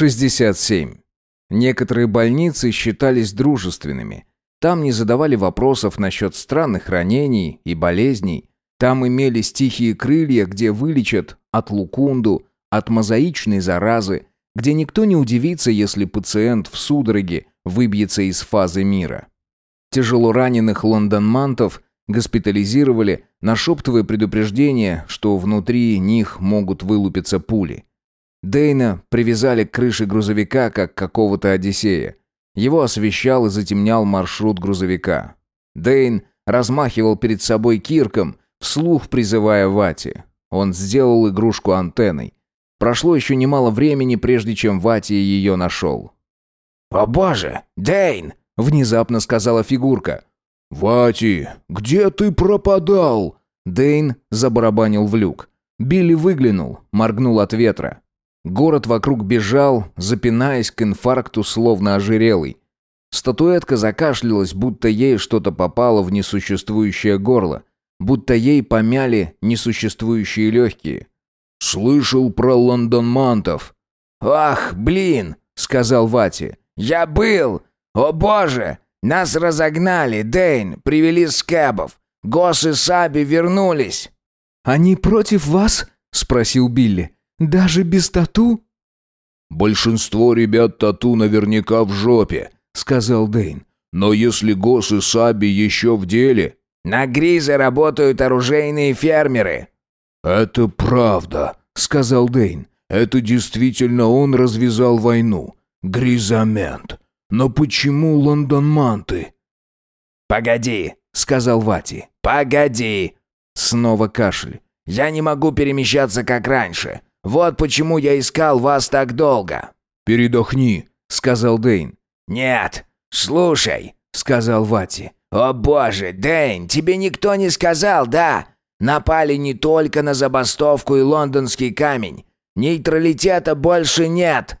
67. Некоторые больницы считались дружественными. Там не задавали вопросов насчет странных ранений и болезней. Там имелись тихие крылья, где вылечат от лукунду, от мозаичной заразы, где никто не удивится, если пациент в судороге выбьется из фазы мира. Тяжело раненых лондонмантов госпитализировали, нашептывая предупреждение, что внутри них могут вылупиться пули. Дейна привязали к крыше грузовика, как какого-то Одиссея. Его освещал и затемнял маршрут грузовика. Дейн размахивал перед собой кирком, вслух призывая Вати. Он сделал игрушку антенной. Прошло еще немало времени, прежде чем Вати ее нашел. «О боже, Дейн!» — внезапно сказала фигурка. «Вати, где ты пропадал?» Дейн забарабанил в люк. Билли выглянул, моргнул от ветра. Город вокруг бежал, запинаясь к инфаркту, словно ожирелый. Статуэтка закашлялась, будто ей что-то попало в несуществующее горло, будто ей помяли несуществующие легкие. «Слышал про лондонмантов». «Ах, блин!» — сказал Вати. «Я был! О боже! Нас разогнали, Дейн, привели скэбов. Гос и Саби вернулись». «Они против вас?» — спросил Билли. Даже без тату?» «Большинство ребят тату наверняка в жопе», — сказал Дейн. «Но если Гос и Саби еще в деле...» «На Гризе работают оружейные фермеры». «Это правда», — сказал Дейн. «Это действительно он развязал войну. Гризамент. Но почему лондонманты?» «Погоди», — сказал Вати. «Погоди». Снова кашель. «Я не могу перемещаться, как раньше. Вот почему я искал вас так долго». «Передохни», — сказал Дейн. «Нет, слушай», — сказал Вати. «О боже, Дейн, тебе никто не сказал, да? Напали не только на забастовку и лондонский камень. Нейтралитета больше нет».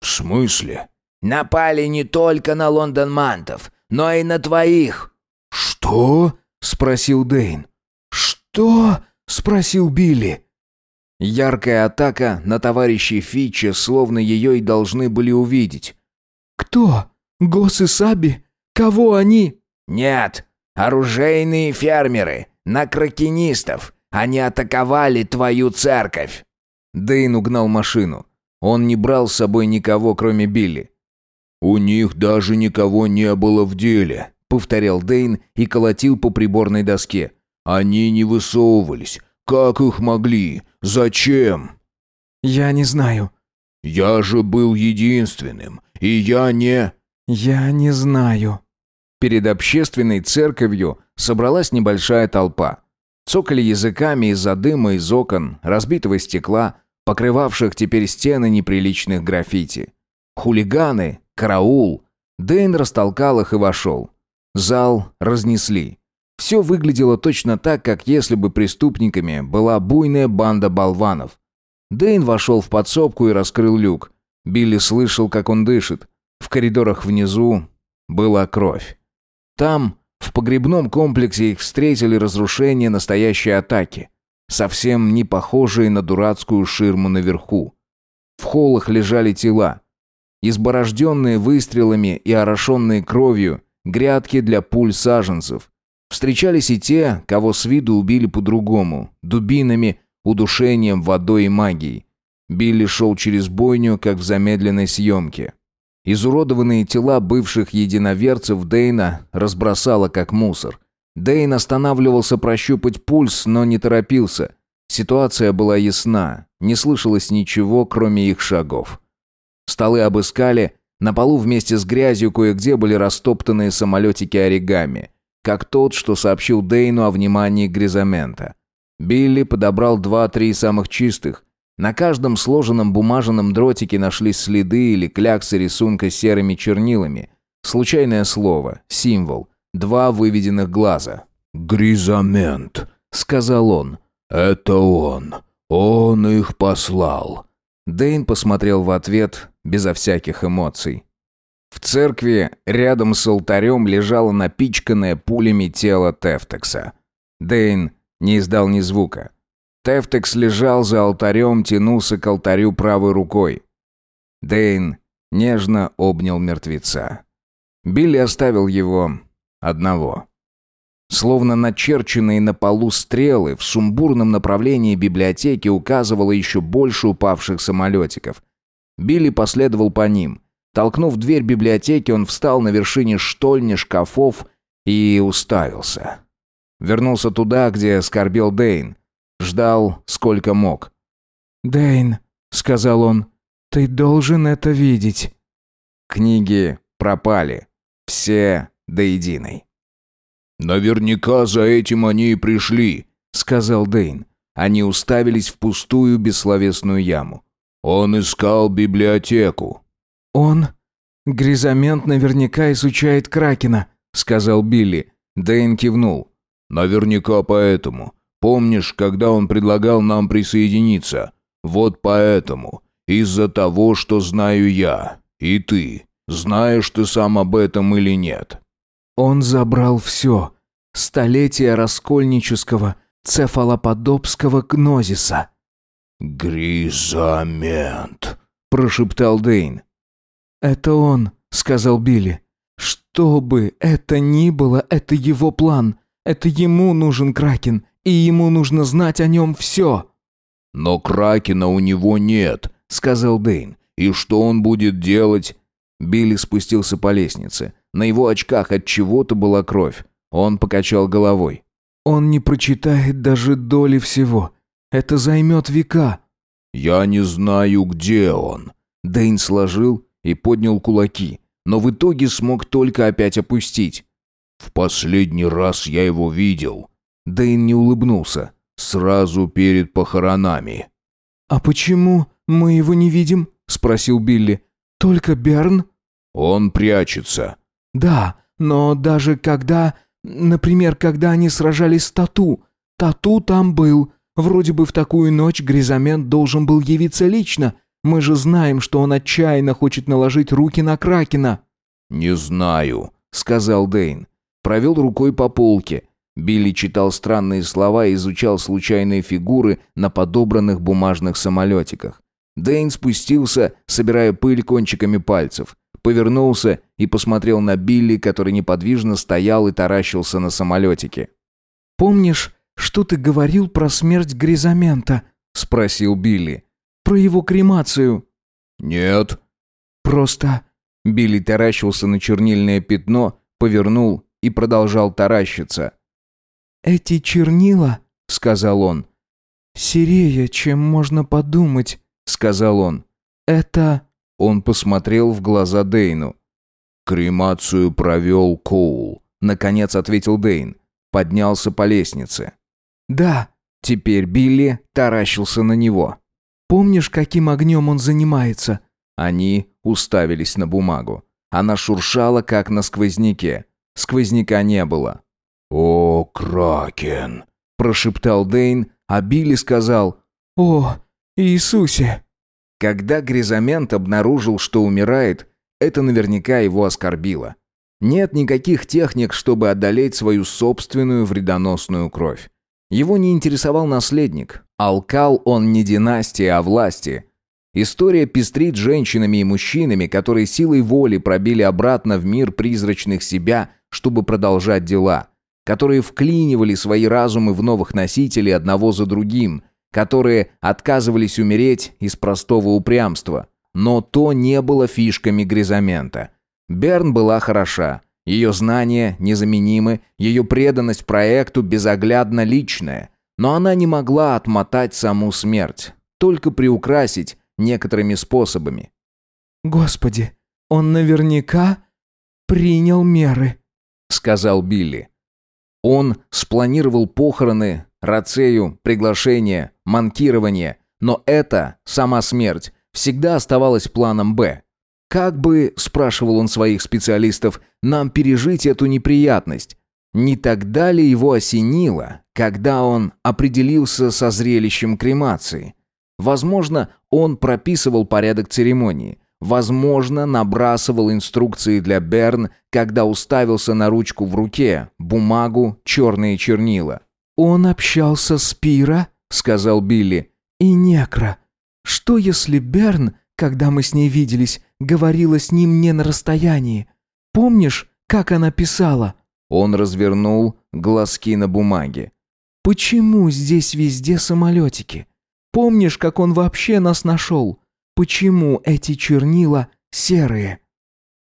«В смысле?» «Напали не только на лондонмантов, но и на твоих». «Что?» — спросил Дейн. «Что?» — спросил Билли. Яркая атака на товарищей Фича, словно ее и должны были увидеть. «Кто? Гос и Саби? Кого они?» «Нет, оружейные фермеры, на кракенистов. Они атаковали твою церковь». Дэйн угнал машину. Он не брал с собой никого, кроме Билли. «У них даже никого не было в деле», — повторял Дэйн и колотил по приборной доске. «Они не высовывались. Как их могли? Зачем? Я не знаю. Я же был единственным, и я не... Я не знаю. Перед общественной церковью собралась небольшая толпа. Цокали языками из-за дыма из окон, разбитого стекла, покрывавших теперь стены неприличных граффити. Хулиганы, караул. Дэйн растолкал их и вошел. Зал разнесли. Все выглядело точно так, как если бы преступниками была буйная банда болванов. Дэйн вошел в подсобку и раскрыл люк. Билли слышал, как он дышит. В коридорах внизу была кровь. Там, в погребном комплексе, их встретили разрушения настоящей атаки, совсем не похожие на дурацкую ширму наверху. В холлах лежали тела, изборожденные выстрелами и орошенные кровью, грядки для пуль саженцев, Встречались и те, кого с виду убили по-другому, дубинами, удушением, водой и магией. Билли шел через бойню, как в замедленной съемке. Изуродованные тела бывших единоверцев Дейна разбросало, как мусор. Дейн останавливался прощупать пульс, но не торопился. Ситуация была ясна, не слышалось ничего, кроме их шагов. Столы обыскали, на полу вместе с грязью кое-где были растоптанные самолетики оригами как тот, что сообщил Дейну о внимании Гризамента. Билли подобрал два-три самых чистых. На каждом сложенном бумажном дротике нашлись следы или кляксы рисунка серыми чернилами. Случайное слово, символ, два выведенных глаза. «Гризамент», — сказал он. «Это он. Он их послал». Дейн посмотрел в ответ безо всяких эмоций. В церкви рядом с алтарем лежало напичканное пулями тело Тефтекса. Дейн не издал ни звука. Тефтекс лежал за алтарем, тянулся к алтарю правой рукой. Дейн нежно обнял мертвеца. Билли оставил его одного. Словно начерченные на полу стрелы в сумбурном направлении библиотеки указывало еще больше упавших самолетиков. Билли последовал по ним. Толкнув дверь библиотеки, он встал на вершине штольни шкафов и уставился. Вернулся туда, где скорбел Дейн. Ждал, сколько мог. «Дейн», — сказал он, — «ты должен это видеть». Книги пропали. Все до единой. «Наверняка за этим они и пришли», — сказал Дейн. Они уставились в пустую бессловесную яму. «Он искал библиотеку». «Он? Гризамент наверняка изучает Кракена», — сказал Билли. Дейн кивнул. «Наверняка поэтому. Помнишь, когда он предлагал нам присоединиться? Вот поэтому. Из-за того, что знаю я. И ты. Знаешь ты сам об этом или нет?» Он забрал все. Столетия раскольнического, цефалоподобского гнозиса. «Гризамент», — прошептал Дейн. «Это он», — сказал Билли. «Что бы это ни было, это его план. Это ему нужен Кракен, и ему нужно знать о нем все». «Но Кракена у него нет», — сказал Дейн. «И что он будет делать?» Билли спустился по лестнице. На его очках от чего-то была кровь. Он покачал головой. «Он не прочитает даже доли всего. Это займет века». «Я не знаю, где он». Дэйн сложил и поднял кулаки, но в итоге смог только опять опустить. «В последний раз я его видел». Дэйн не улыбнулся. «Сразу перед похоронами». «А почему мы его не видим?» — спросил Билли. «Только Берн?» «Он прячется». Да, но даже когда... Например, когда они сражались с Тату. Тату там был. Вроде бы в такую ночь Гризамент должен был явиться лично. Мы же знаем, что он отчаянно хочет наложить руки на Кракена». «Не знаю», — сказал Дейн. Провел рукой по полке. Билли читал странные слова и изучал случайные фигуры на подобранных бумажных самолетиках. Дейн спустился, собирая пыль кончиками пальцев повернулся и посмотрел на Билли, который неподвижно стоял и таращился на самолетике. «Помнишь, что ты говорил про смерть Гризамента?» — спросил Билли. «Про его кремацию». «Нет». «Просто...» Билли таращился на чернильное пятно, повернул и продолжал таращиться. «Эти чернила», — сказал он, — «серее, чем можно подумать», — сказал он. «Это...» Он посмотрел в глаза Дейну. «Кремацию провел Коул», — наконец ответил Дейн. Поднялся по лестнице. «Да». Теперь Билли таращился на него. «Помнишь, каким огнем он занимается?» Они уставились на бумагу. Она шуршала, как на сквозняке. Сквозняка не было. «О, Кракен!» – прошептал Дейн, а Билли сказал «О, Иисусе!» Когда Гризамент обнаружил, что умирает, это наверняка его оскорбило. Нет никаких техник, чтобы одолеть свою собственную вредоносную кровь. Его не интересовал наследник. Алкал он не династии, а власти. История пестрит женщинами и мужчинами, которые силой воли пробили обратно в мир призрачных себя, чтобы продолжать дела. Которые вклинивали свои разумы в новых носителей одного за другим – которые отказывались умереть из простого упрямства. Но то не было фишками Гризамента. Берн была хороша. Ее знания незаменимы, ее преданность проекту безоглядно личная. Но она не могла отмотать саму смерть, только приукрасить некоторыми способами. «Господи, он наверняка принял меры», — сказал Билли. Он спланировал похороны рацею, приглашение, манкирование. Но это, сама смерть, всегда оставалась планом «Б». Как бы, спрашивал он своих специалистов, нам пережить эту неприятность? Не тогда ли его осенило, когда он определился со зрелищем кремации? Возможно, он прописывал порядок церемонии. Возможно, набрасывал инструкции для Берн, когда уставился на ручку в руке, бумагу, черные чернила. «Он общался с Пира», — сказал Билли, — «и Некро. Что если Берн когда мы с ней виделись, говорила с ним не на расстоянии. Помнишь, как она писала?» Он развернул глазки на бумаге. «Почему здесь везде самолетики? Помнишь, как он вообще нас нашел? Почему эти чернила серые?»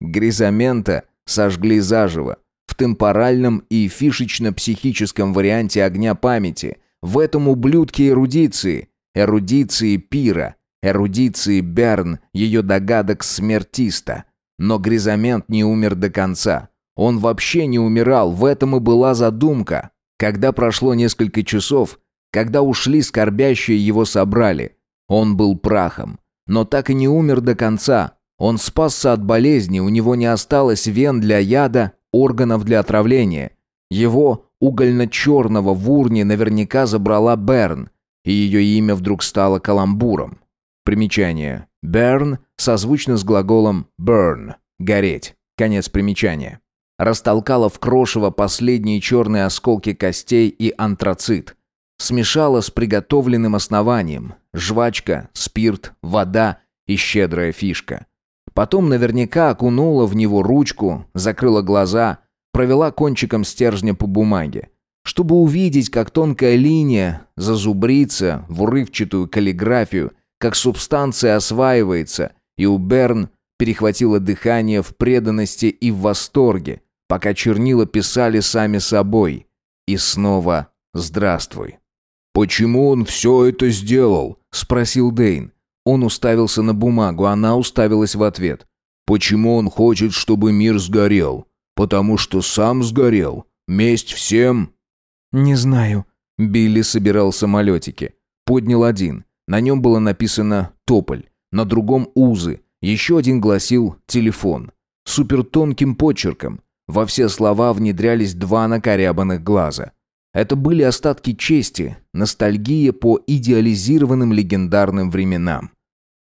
Гризамента сожгли заживо. В темпоральном и фишечно-психическом варианте огня памяти. В этом ублюдке эрудиции. Эрудиции пира. Эрудиции Берн, ее догадок смертиста. Но Гризамент не умер до конца. Он вообще не умирал, в этом и была задумка. Когда прошло несколько часов, когда ушли скорбящие его собрали, он был прахом. Но так и не умер до конца. Он спасся от болезни, у него не осталось вен для яда, органов для отравления. Его, угольно-черного в урне, наверняка забрала Берн, и ее имя вдруг стало каламбуром. Примечание. Берн созвучно с глаголом burn – гореть. Конец примечания. Растолкала в крошево последние черные осколки костей и антрацит. Смешала с приготовленным основанием. Жвачка, спирт, вода и щедрая фишка. Потом наверняка окунула в него ручку, закрыла глаза, провела кончиком стержня по бумаге. Чтобы увидеть, как тонкая линия зазубрится в урывчатую каллиграфию, как субстанция осваивается, и у Берн перехватило дыхание в преданности и в восторге, пока чернила писали сами собой. И снова «Здравствуй». «Почему он все это сделал?» – спросил Дейн. Он уставился на бумагу, она уставилась в ответ. «Почему он хочет, чтобы мир сгорел? Потому что сам сгорел? Месть всем?» «Не знаю». Билли собирал самолетики. Поднял один. На нем было написано «Тополь», на другом «Узы», еще один гласил «Телефон». Супертонким почерком. Во все слова внедрялись два накорябанных глаза. Это были остатки чести, ностальгия по идеализированным легендарным временам.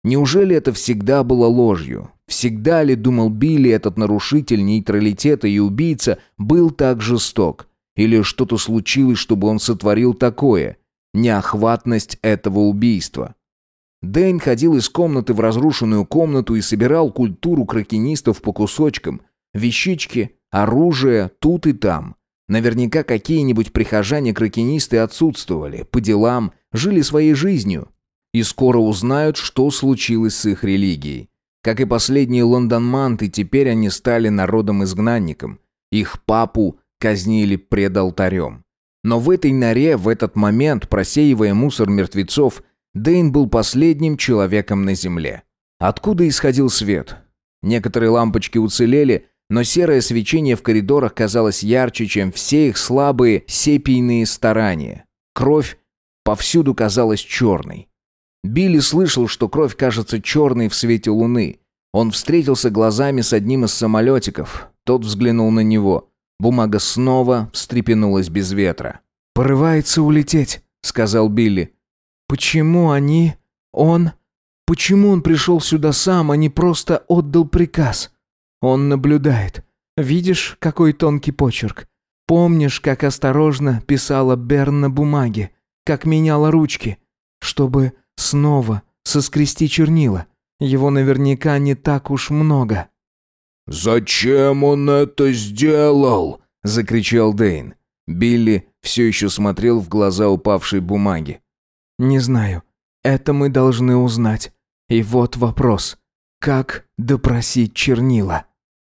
Неужели это всегда было ложью? Всегда ли, думал Билли, этот нарушитель нейтралитета и убийца был так жесток? Или что-то случилось, чтобы он сотворил такое? Неохватность этого убийства. Дэйн ходил из комнаты в разрушенную комнату и собирал культуру кракенистов по кусочкам. Вещички, оружие тут и там. Наверняка какие-нибудь прихожане-кракенисты отсутствовали, по делам, жили своей жизнью. И скоро узнают, что случилось с их религией. Как и последние лондонманты, теперь они стали народом-изгнанником. Их папу казнили пред алтарем. Но в этой норе, в этот момент, просеивая мусор мертвецов, Дейн был последним человеком на земле. Откуда исходил свет? Некоторые лампочки уцелели, но серое свечение в коридорах казалось ярче, чем все их слабые сепийные старания. Кровь повсюду казалась черной. Билли слышал, что кровь кажется черной в свете луны. Он встретился глазами с одним из самолетиков. Тот взглянул на него. Бумага снова встрепенулась без ветра. «Порывается улететь», — сказал Билли. «Почему они... он... Почему он пришел сюда сам, а не просто отдал приказ?» Он наблюдает. Видишь, какой тонкий почерк? Помнишь, как осторожно писала Берн на бумаге? Как меняла ручки? Чтобы снова соскрести чернила. Его наверняка не так уж много. «Зачем он это сделал?» — закричал Дейн. Билли все еще смотрел в глаза упавшей бумаги. «Не знаю. Это мы должны узнать. И вот вопрос. Как допросить чернила?»